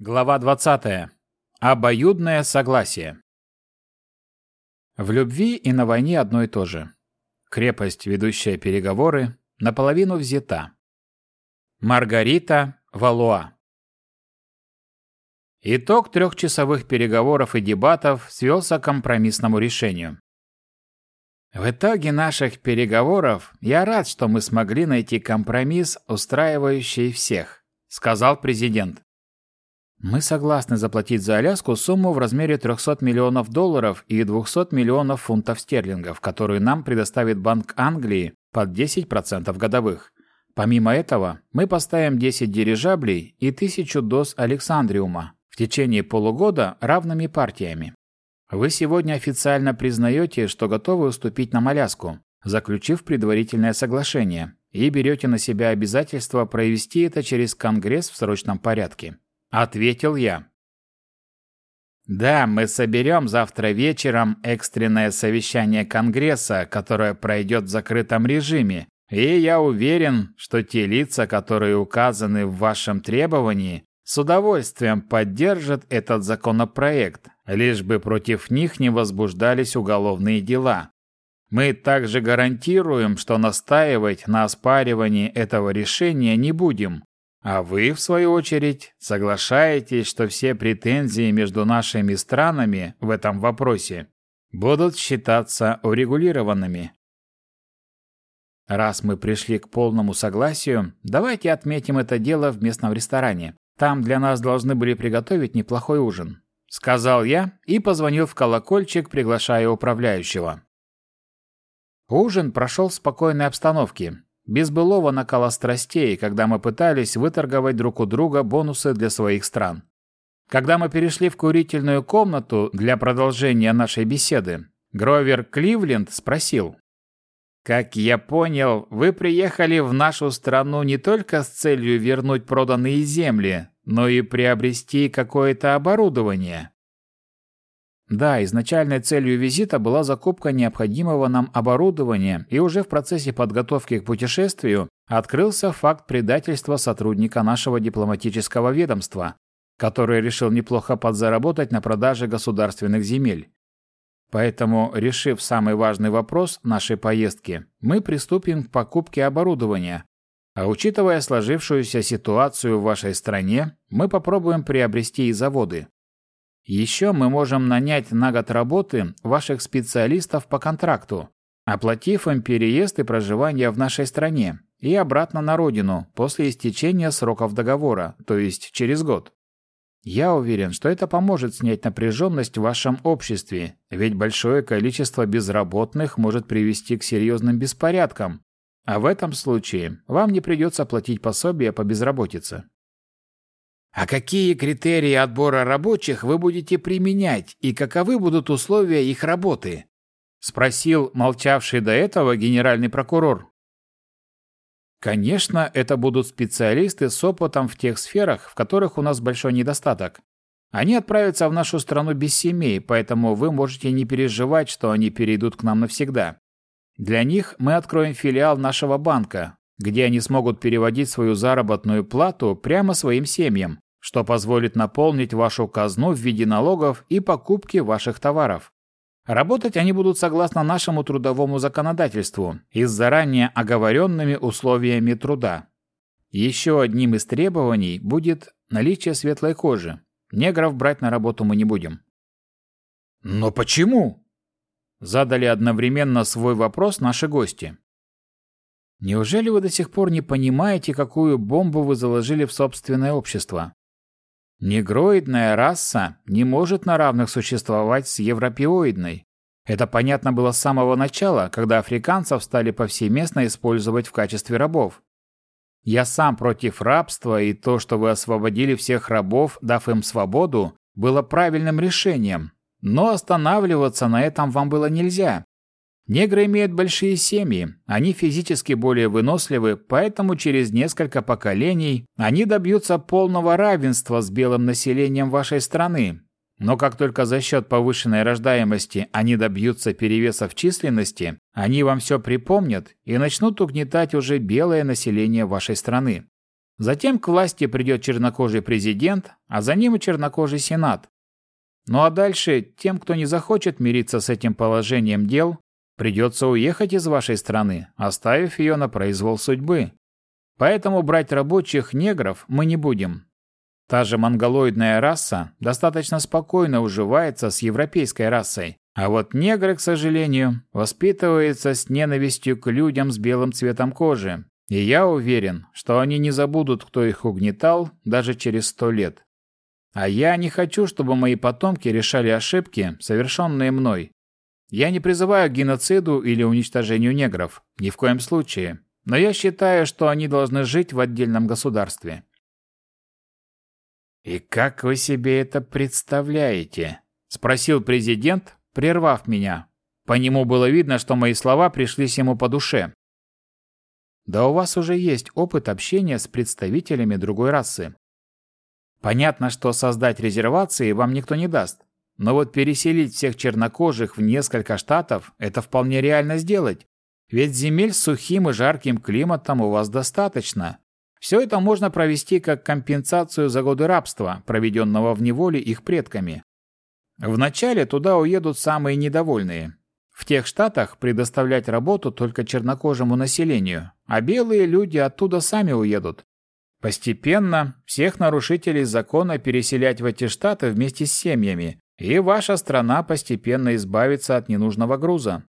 Глава 20. Обоюдное согласие. В любви и на войне одно и то же. Крепость, ведущая переговоры, наполовину взята. Маргарита Валуа. Итог трехчасовых переговоров и дебатов свелся к компромиссному решению. В итоге наших переговоров я рад, что мы смогли найти компромисс, устраивающий всех, сказал президент. Мы согласны заплатить за Аляску сумму в размере 300 миллионов долларов и 200 миллионов фунтов стерлингов, которую нам предоставит Банк Англии под 10% годовых. Помимо этого, мы поставим 10 дирижаблей и 1000 доз Александриума в течение полугода равными партиями. Вы сегодня официально признаете, что готовы уступить нам Аляску, заключив предварительное соглашение, и берете на себя обязательство провести это через Конгресс в срочном порядке. Ответил я. Да, мы соберем завтра вечером экстренное совещание Конгресса, которое пройдет в закрытом режиме, и я уверен, что те лица, которые указаны в вашем требовании, с удовольствием поддержат этот законопроект, лишь бы против них не возбуждались уголовные дела. Мы также гарантируем, что настаивать на оспаривании этого решения не будем, а вы, в свою очередь, соглашаетесь, что все претензии между нашими странами в этом вопросе будут считаться урегулированными. Раз мы пришли к полному согласию, давайте отметим это дело в местном ресторане. Там для нас должны были приготовить неплохой ужин. Сказал я и позвонил в колокольчик, приглашая управляющего. Ужин прошел в спокойной обстановке, без былого накала страстей, когда мы пытались выторговать друг у друга бонусы для своих стран. Когда мы перешли в курительную комнату для продолжения нашей беседы, Гровер Кливленд спросил. «Как я понял, вы приехали в нашу страну не только с целью вернуть проданные земли, но и приобрести какое-то оборудование. Да, изначальной целью визита была закупка необходимого нам оборудования, и уже в процессе подготовки к путешествию открылся факт предательства сотрудника нашего дипломатического ведомства, который решил неплохо подзаработать на продаже государственных земель. Поэтому, решив самый важный вопрос нашей поездки, мы приступим к покупке оборудования. А учитывая сложившуюся ситуацию в вашей стране, мы попробуем приобрести и заводы. Еще мы можем нанять на год работы ваших специалистов по контракту, оплатив им переезд и проживание в нашей стране и обратно на родину после истечения сроков договора, то есть через год. Я уверен, что это поможет снять напряженность в вашем обществе, ведь большое количество безработных может привести к серьезным беспорядкам, а в этом случае вам не придется платить пособие по безработице. А какие критерии отбора рабочих вы будете применять и каковы будут условия их работы? спросил молчавший до этого генеральный прокурор. Конечно, это будут специалисты с опытом в тех сферах, в которых у нас большой недостаток. Они отправятся в нашу страну без семей, поэтому вы можете не переживать, что они перейдут к нам навсегда. Для них мы откроем филиал нашего банка, где они смогут переводить свою заработную плату прямо своим семьям, что позволит наполнить вашу казну в виде налогов и покупки ваших товаров. Работать они будут согласно нашему трудовому законодательству и с заранее оговоренными условиями труда. Еще одним из требований будет наличие светлой кожи. Негров брать на работу мы не будем. «Но почему?» Задали одновременно свой вопрос наши гости. Неужели вы до сих пор не понимаете, какую бомбу вы заложили в собственное общество? Негроидная раса не может на равных существовать с европеоидной. Это понятно было с самого начала, когда африканцев стали повсеместно использовать в качестве рабов. Я сам против рабства, и то, что вы освободили всех рабов, дав им свободу, было правильным решением. Но останавливаться на этом вам было нельзя. Негры имеют большие семьи, они физически более выносливы, поэтому через несколько поколений они добьются полного равенства с белым населением вашей страны. Но как только за счет повышенной рождаемости они добьются перевеса в численности, они вам все припомнят и начнут угнетать уже белое население вашей страны. Затем к власти придет чернокожий президент, а за ним и чернокожий сенат. Ну а дальше тем, кто не захочет мириться с этим положением дел, придется уехать из вашей страны, оставив ее на произвол судьбы. Поэтому брать рабочих негров мы не будем. Та же монголоидная раса достаточно спокойно уживается с европейской расой, а вот негры, к сожалению, воспитываются с ненавистью к людям с белым цветом кожи, и я уверен, что они не забудут, кто их угнетал, даже через сто лет. А я не хочу, чтобы мои потомки решали ошибки, совершенные мной. Я не призываю к геноциду или уничтожению негров, ни в коем случае. Но я считаю, что они должны жить в отдельном государстве. «И как вы себе это представляете?» – спросил президент, прервав меня. По нему было видно, что мои слова пришлись ему по душе. Да у вас уже есть опыт общения с представителями другой расы. Понятно, что создать резервации вам никто не даст. Но вот переселить всех чернокожих в несколько штатов – это вполне реально сделать. Ведь земель с сухим и жарким климатом у вас достаточно. Все это можно провести как компенсацию за годы рабства, проведенного в неволе их предками. Вначале туда уедут самые недовольные, в тех штатах предоставлять работу только чернокожему населению, а белые люди оттуда сами уедут. Постепенно всех нарушителей закона переселять в эти штаты вместе с семьями, и ваша страна постепенно избавится от ненужного груза.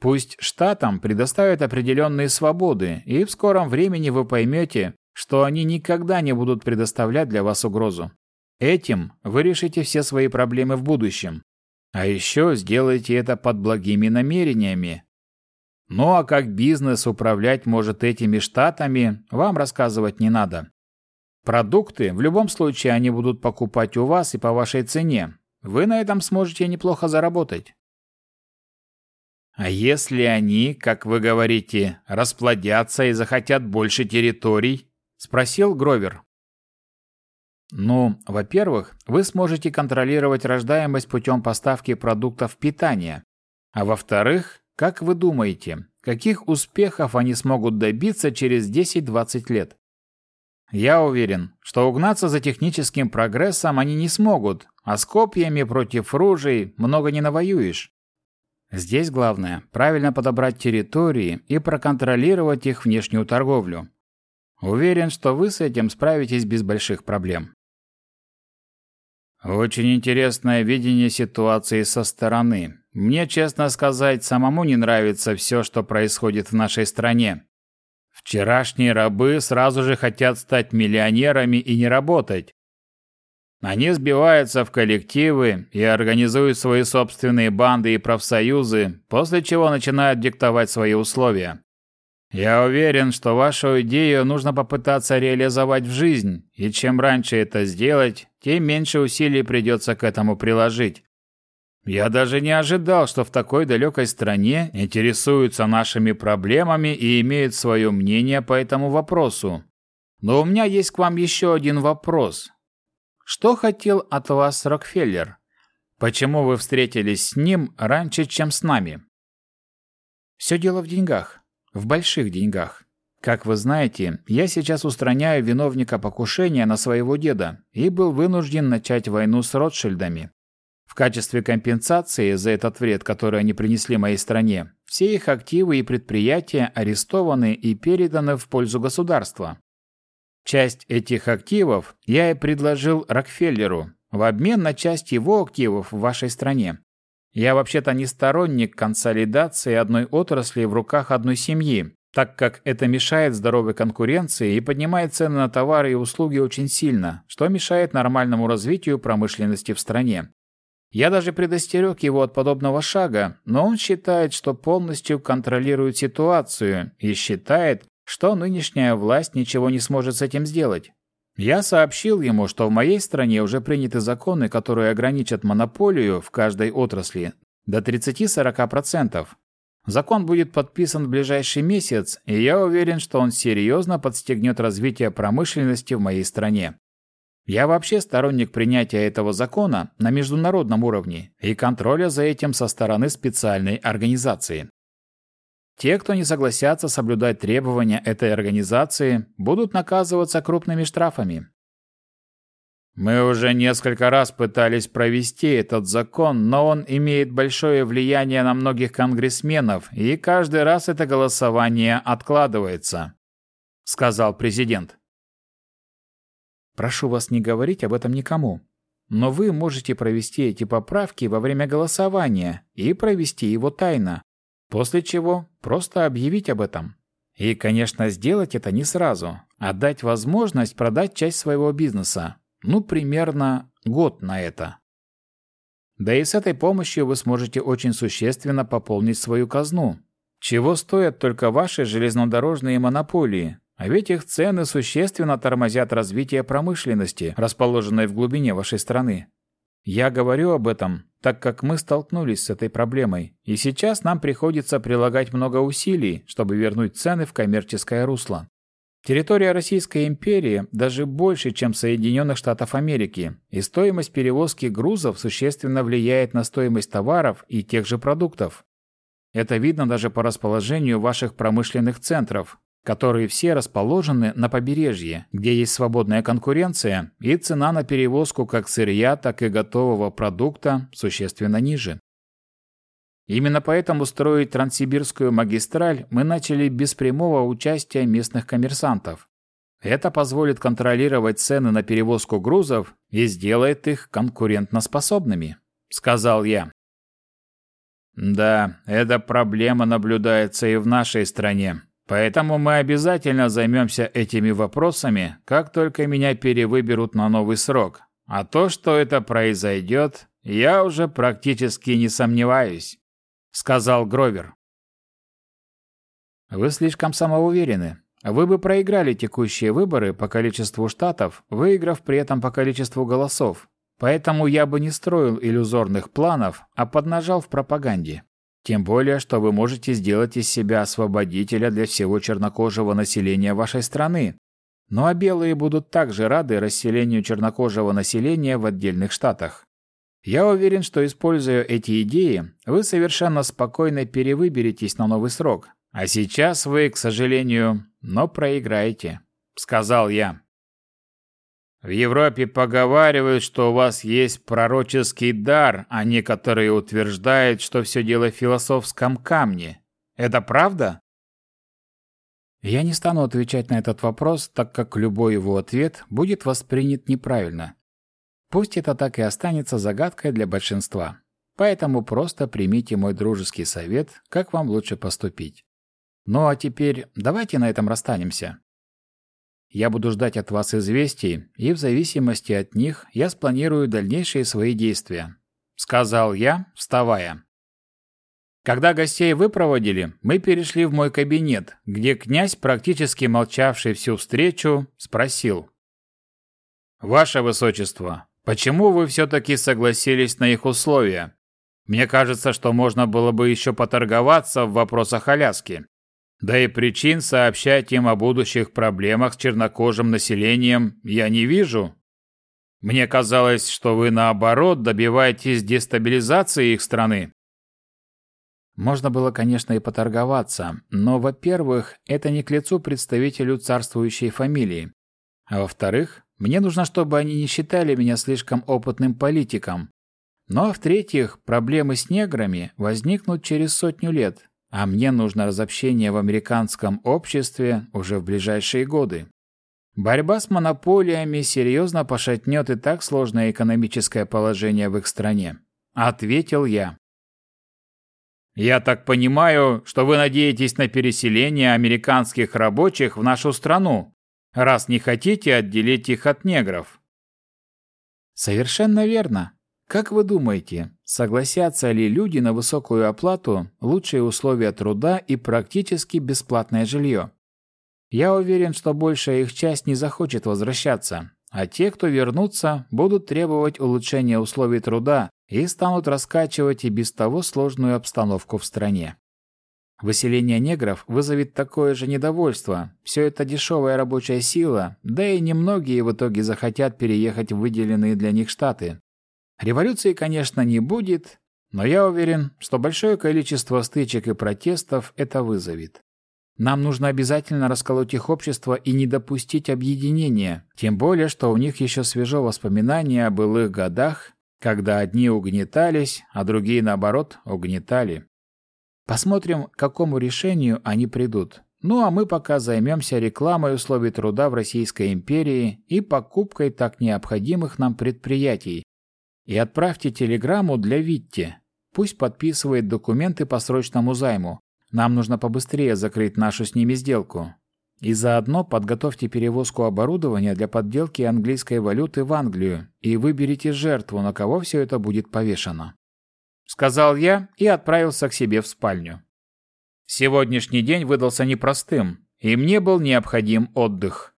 Пусть штатам предоставят определенные свободы, и в скором времени вы поймете, что они никогда не будут предоставлять для вас угрозу. Этим вы решите все свои проблемы в будущем. А еще сделайте это под благими намерениями. Ну а как бизнес управлять может этими штатами, вам рассказывать не надо. Продукты, в любом случае, они будут покупать у вас и по вашей цене. Вы на этом сможете неплохо заработать. А если они, как вы говорите, расплодятся и захотят больше территорий? Спросил Гровер. Ну, во-первых, вы сможете контролировать рождаемость путем поставки продуктов питания. А во-вторых, как вы думаете, каких успехов они смогут добиться через 10-20 лет? Я уверен, что угнаться за техническим прогрессом они не смогут, а с копьями против ружей много не навоюешь. Здесь главное – правильно подобрать территории и проконтролировать их внешнюю торговлю. Уверен, что вы с этим справитесь без больших проблем. Очень интересное видение ситуации со стороны. Мне, честно сказать, самому не нравится все, что происходит в нашей стране. Вчерашние рабы сразу же хотят стать миллионерами и не работать. Они сбиваются в коллективы и организуют свои собственные банды и профсоюзы, после чего начинают диктовать свои условия. Я уверен, что вашу идею нужно попытаться реализовать в жизнь, и чем раньше это сделать, тем меньше усилий придется к этому приложить. Я даже не ожидал, что в такой далекой стране интересуются нашими проблемами и имеют свое мнение по этому вопросу. Но у меня есть к вам еще один вопрос. Что хотел от вас Рокфеллер? Почему вы встретились с ним раньше, чем с нами? Все дело в деньгах. В больших деньгах. Как вы знаете, я сейчас устраняю виновника покушения на своего деда и был вынужден начать войну с Ротшильдами. В качестве компенсации за этот вред, который они принесли моей стране, все их активы и предприятия арестованы и переданы в пользу государства. Часть этих активов я и предложил Рокфеллеру в обмен на часть его активов в вашей стране. Я вообще-то не сторонник консолидации одной отрасли в руках одной семьи, так как это мешает здоровой конкуренции и поднимает цены на товары и услуги очень сильно, что мешает нормальному развитию промышленности в стране. Я даже предостерег его от подобного шага, но он считает, что полностью контролирует ситуацию и считает, что нынешняя власть ничего не сможет с этим сделать. Я сообщил ему, что в моей стране уже приняты законы, которые ограничат монополию в каждой отрасли до 30-40%. Закон будет подписан в ближайший месяц, и я уверен, что он серьезно подстегнет развитие промышленности в моей стране. Я вообще сторонник принятия этого закона на международном уровне и контроля за этим со стороны специальной организации. Те, кто не согласятся соблюдать требования этой организации, будут наказываться крупными штрафами. Мы уже несколько раз пытались провести этот закон, но он имеет большое влияние на многих конгрессменов, и каждый раз это голосование откладывается, сказал президент. Прошу вас не говорить об этом никому. Но вы можете провести эти поправки во время голосования и провести его тайно, после чего просто объявить об этом. И, конечно, сделать это не сразу, а дать возможность продать часть своего бизнеса, ну, примерно год на это. Да и с этой помощью вы сможете очень существенно пополнить свою казну. Чего стоят только ваши железнодорожные монополии, а ведь их цены существенно тормозят развитие промышленности, расположенной в глубине вашей страны. Я говорю об этом, так как мы столкнулись с этой проблемой, и сейчас нам приходится прилагать много усилий, чтобы вернуть цены в коммерческое русло. Территория Российской империи даже больше, чем Соединенных Штатов Америки, и стоимость перевозки грузов существенно влияет на стоимость товаров и тех же продуктов. Это видно даже по расположению ваших промышленных центров, которые все расположены на побережье, где есть свободная конкуренция, и цена на перевозку как сырья, так и готового продукта существенно ниже. Именно поэтому строить Транссибирскую магистраль мы начали без прямого участия местных коммерсантов. Это позволит контролировать цены на перевозку грузов и сделает их конкурентноспособными, сказал я. Да, эта проблема наблюдается и в нашей стране. Поэтому мы обязательно займемся этими вопросами, как только меня перевыберут на новый срок. А то, что это произойдет, я уже практически не сомневаюсь сказал Гровер. Вы слишком самоуверены. Вы бы проиграли текущие выборы по количеству штатов, выиграв при этом по количеству голосов. Поэтому я бы не строил иллюзорных планов, а поднажал в пропаганде. Тем более, что вы можете сделать из себя освободителя для всего чернокожего населения вашей страны. Ну а белые будут также рады расселению чернокожего населения в отдельных штатах. Я уверен, что, используя эти идеи, вы совершенно спокойно перевыберетесь на новый срок. А сейчас вы, к сожалению, но проиграете», — сказал я. В Европе поговаривают, что у вас есть пророческий дар, а некоторые утверждают, что все дело в философском камне. Это правда? Я не стану отвечать на этот вопрос, так как любой его ответ будет воспринят неправильно. Пусть это так и останется загадкой для большинства. Поэтому просто примите мой дружеский совет, как вам лучше поступить. Ну а теперь давайте на этом расстанемся. Я буду ждать от вас известий, и в зависимости от них я спланирую дальнейшие свои действия», — сказал я, вставая. Когда гостей выпроводили, мы перешли в мой кабинет, где князь, практически молчавший всю встречу, спросил. «Ваше Высочество, Почему вы все-таки согласились на их условия? Мне кажется, что можно было бы еще поторговаться в вопросах Аляски. Да и причин сообщать им о будущих проблемах с чернокожим населением я не вижу. Мне казалось, что вы наоборот добиваетесь дестабилизации их страны. Можно было, конечно, и поторговаться, но, во-первых, это не к лицу представителю царствующей фамилии. А во-вторых, мне нужно, чтобы они не считали меня слишком опытным политиком. Ну а в-третьих, проблемы с неграми возникнут через сотню лет, а мне нужно разобщение в американском обществе уже в ближайшие годы. Борьба с монополиями серьезно пошатнет и так сложное экономическое положение в их стране. Ответил я. «Я так понимаю, что вы надеетесь на переселение американских рабочих в нашу страну?» раз не хотите отделить их от негров. Совершенно верно. Как вы думаете, согласятся ли люди на высокую оплату, лучшие условия труда и практически бесплатное жилье? Я уверен, что большая их часть не захочет возвращаться, а те, кто вернутся, будут требовать улучшения условий труда и станут раскачивать и без того сложную обстановку в стране. Выселение негров вызовет такое же недовольство. Все это дешевая рабочая сила, да и немногие в итоге захотят переехать в выделенные для них штаты. Революции, конечно, не будет, Но я уверен, что большое количество стычек и протестов это вызовет. Нам нужно обязательно расколоть их общество и не допустить объединения, тем более, что у них еще свежо воспоминания о былых годах, когда одни угнетались, а другие, наоборот, угнетали. Посмотрим, к какому решению они придут. Ну а мы пока займемся рекламой условий труда в Российской империи и покупкой так необходимых нам предприятий. И отправьте телеграмму для Витти. Пусть подписывает документы по срочному займу. Нам нужно побыстрее закрыть нашу с ними сделку. И заодно подготовьте перевозку оборудования для подделки английской валюты в Англию и выберите жертву, на кого все это будет повешено. Сказал я и отправился к себе в спальню. Сегодняшний день выдался непростым, и мне был необходим отдых.